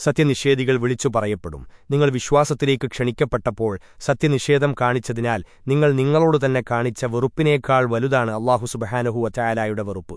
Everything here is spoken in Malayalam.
സത്യനിഷേധികൾ വിളിച്ചു പറയപ്പെടും. നിങ്ങൾ വിശ്വാസത്തിലേക്ക് ക്ഷണിക്കപ്പെട്ടപ്പോൾ സത്യനിഷേധം കാണിച്ചതിനാൽ നിങ്ങൾ നിങ്ങളോട് തന്നെ കാണിച്ച വെറുപ്പിനേക്കാൾ വലുതാണ് അള്ളാഹു സുബഹാനഹു ചായാലായുടെ വെറുപ്പ്.